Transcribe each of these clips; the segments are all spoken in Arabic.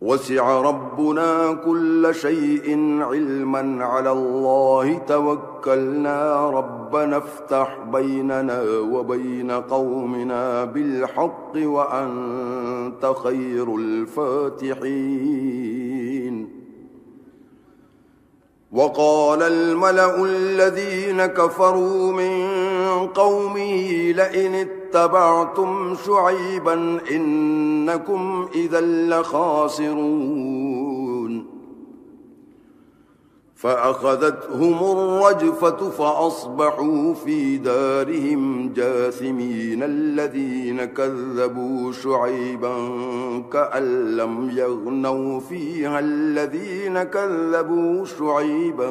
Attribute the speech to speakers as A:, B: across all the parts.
A: وسع ربنا كل شيء علما على الله. توكلنا ربنا افتح بيننا وبين قومنا بالحق وأنت خير الفاتحين. وقال الملأ الذين كفروا من قومه لئن اتبعتم شعيبا إنكم إذا لخاسرون فأخذتهم الرجفة فأصبحوا في دارهم جاثمين الذين كذبوا شعيبا كأن لم يغنوا فيها الذين كذبوا شعيبا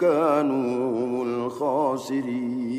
A: كانوا الخاسرين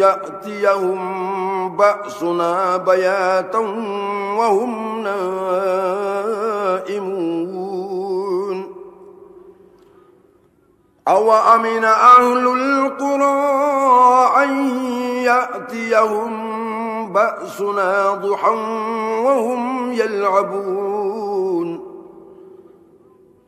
A: يأتيهم بأسنا بياتا وهم نائمون. أو أمن أهل القرى أن يأتيهم بأسنا ضحا وهم يلعبون؟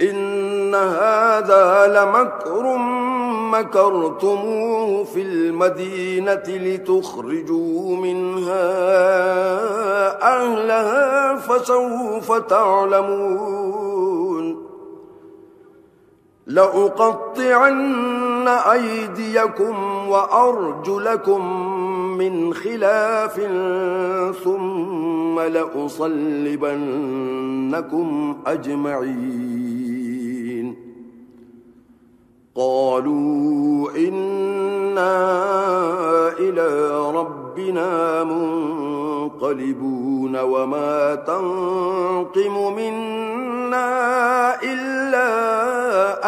A: إن هذا لمكر مكرتموه في المدينة لتخرجوا منها أهلها فسوف تعلمون. لأقطعن أيديكم وأرجلكم من خلاف ثم لأصلبنكم أجمعين. قالوا إنا إلى ربنا منقلبون وما تنقم منا إلا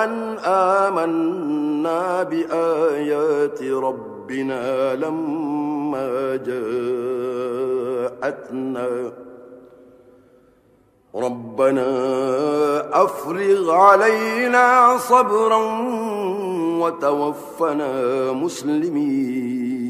A: أن آمنا بآيات ربنا. ربنا لما جاءتنا. ربنا أفرغ علينا صبرا وتوفنا مسلمين.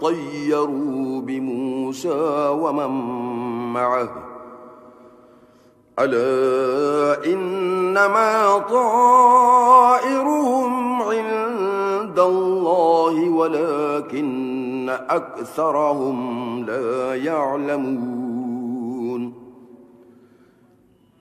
A: طيروا بموسى ومن معه ألا إنما طائرهم عند الله ولكن أكثرهم لا يعلمون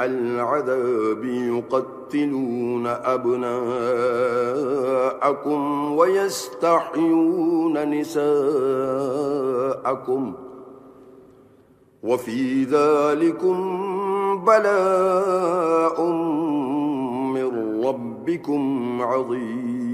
A: العذاب يقتلون أبناءكم ويستحيون نساءكم وفي ذلكم بلاء من ربكم عظيم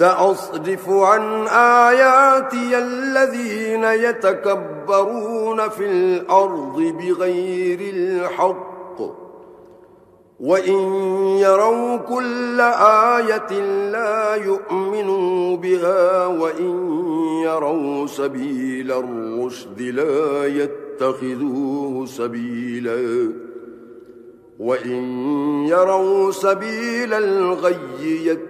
A: سأصرف عن آياتي الذين يتكبرون في الأرض بغير الحق. وإن يروا كل آية لا يؤمنوا بها وإن يروا سبيل الرشد لا يتخذوه سبيلا. وإن يروا سبيل الغي يتخذوه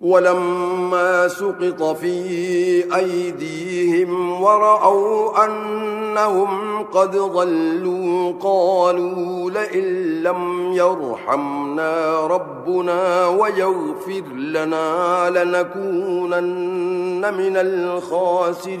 A: ولما سقط في أيديهم ورأوا أنهم قد ظلوا قالوا لئن لم يرحمنا ربنا ويغفر لنا لنكونن من الخاسرين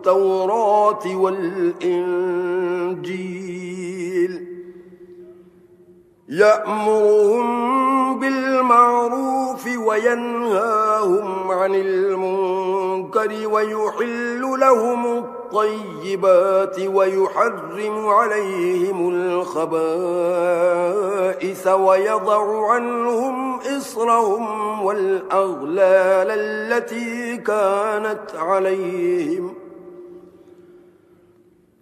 A: التوراة والإنجيل يأمرهم بالمعروف وينهاهم عن المنكر ويحل لهم الطيبات ويحرم عليهم الخبائث ويضع عنهم إصرهم والأغلال التي كانت عليهم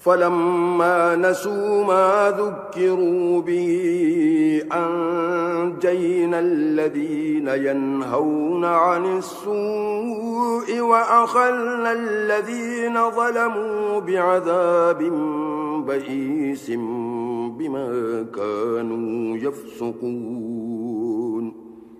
A: فلما نسوا ما ذكروا به أنجينا الذين ينهون عن السوء وأخلنا الذين ظلموا بعذاب بئيس بما كانوا يفسقون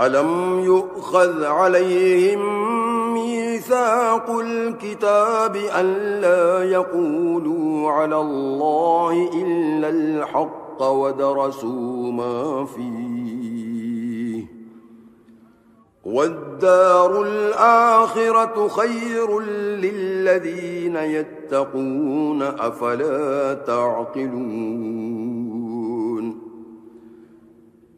A: ألم يؤخذ عليهم ميثاق الكتاب أن لا يقولوا على الله إلا الحق ودرسوا ما فيه والدار الآخرة خير للذين يتقون أفلا تعقلون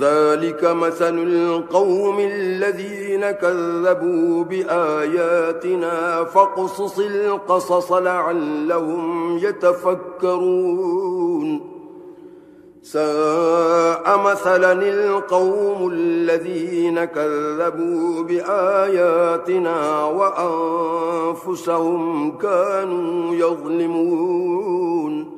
A: ذلك مثل القوم الذين كذبوا بآياتنا فاقصص القصص لعلهم يتفكرون. ساء مثلا القوم الذين كذبوا بآياتنا وأنفسهم كانوا يظلمون.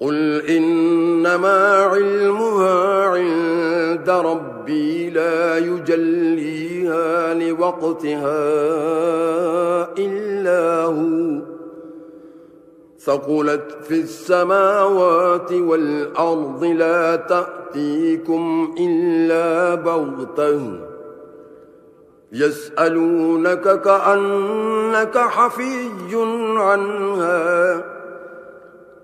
A: قل إنما علمها عند ربي لا يجليها لوقتها إلا هو ثقلت في السماوات والأرض لا تأتيكم إلا بغته يسألونك كأنك حفي عنها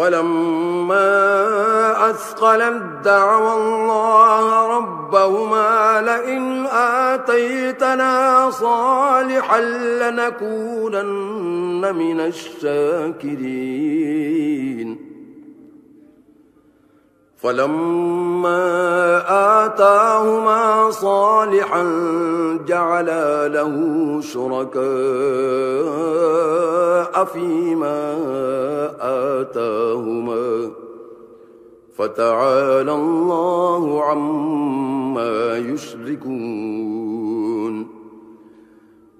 A: فلما أثقل الدعوى الله ربهما لئن آتيتنا صالحا لنكونن من الشاكرين فلما آتاهما صالحا جعل له شركاء فيما آتاهما فتعالى الله عما يشركون.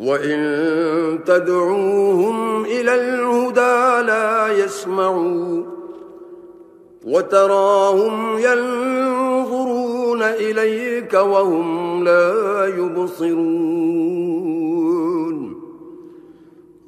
A: وإن تدعوهم إلى الهدى لا يسمعوا وتراهم ينظرون إليك وهم لا يبصرون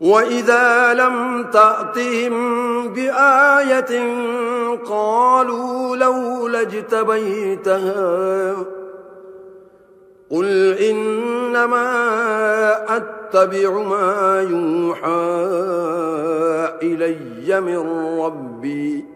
A: وَإِذَا لَمْ تَأْتِهِمْ بِآيَةٍ قَالُوا لَوْ لَجْتَبَيْتَهَا قُلْ إِنَّمَا أَتَّبِعُ مَا يُوحَى إِلَيَّ مِنْ رَبِّي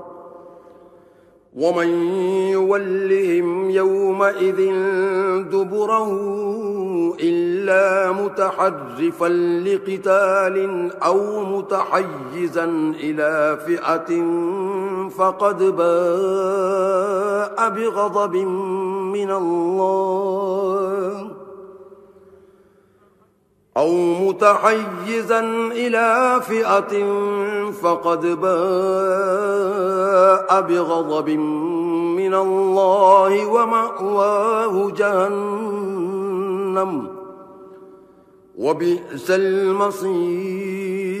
A: ومن يولهم يومئذ دبره إلا متحرفا لقتال أو متحيزا إلى فئة فقد باء بغضب من الله أو متحيزا إلى فئة فقد باء بغضب من الله ومأواه جهنم وبئس المصير.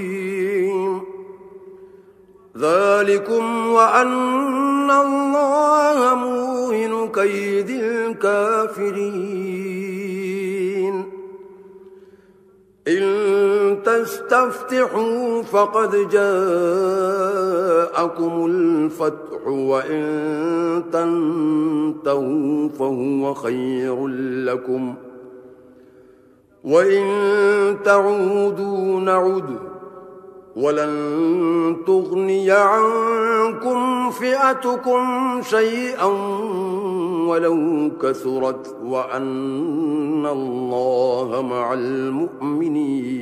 A: ذلكم وأن الله موهن كيد الكافرين. إن تستفتحوا فقد جاءكم الفتح وإن تنتهوا فهو خير لكم. وإن تعودوا نعدوا ولن تغني عنكم فئتكم شيئا ولو كثرت وأن الله مع المؤمنين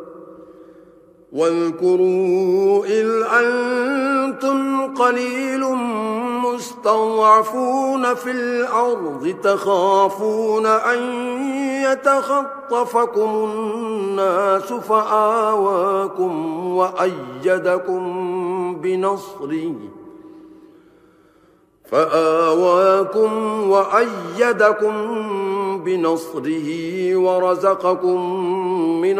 A: واذكروا إذ أنتم قليل مستضعفون في الأرض تخافون أن يتخطفكم الناس فآواكم وأيدكم بنصره فآواكم وأيدكم بنصره ورزقكم من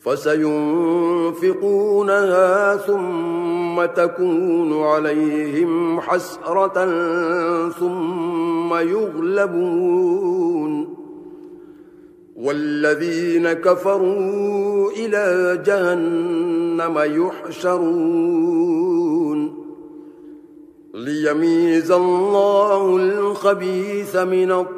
A: فسينفقونها ثم تكون عليهم حسرة ثم يغلبون والذين كفروا إلى جهنم يحشرون ليميز الله الخبيث من الطريق